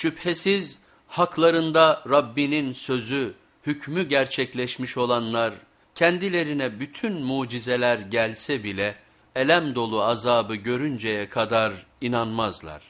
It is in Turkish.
Şüphesiz haklarında Rabbinin sözü, hükmü gerçekleşmiş olanlar, kendilerine bütün mucizeler gelse bile elem dolu azabı görünceye kadar inanmazlar.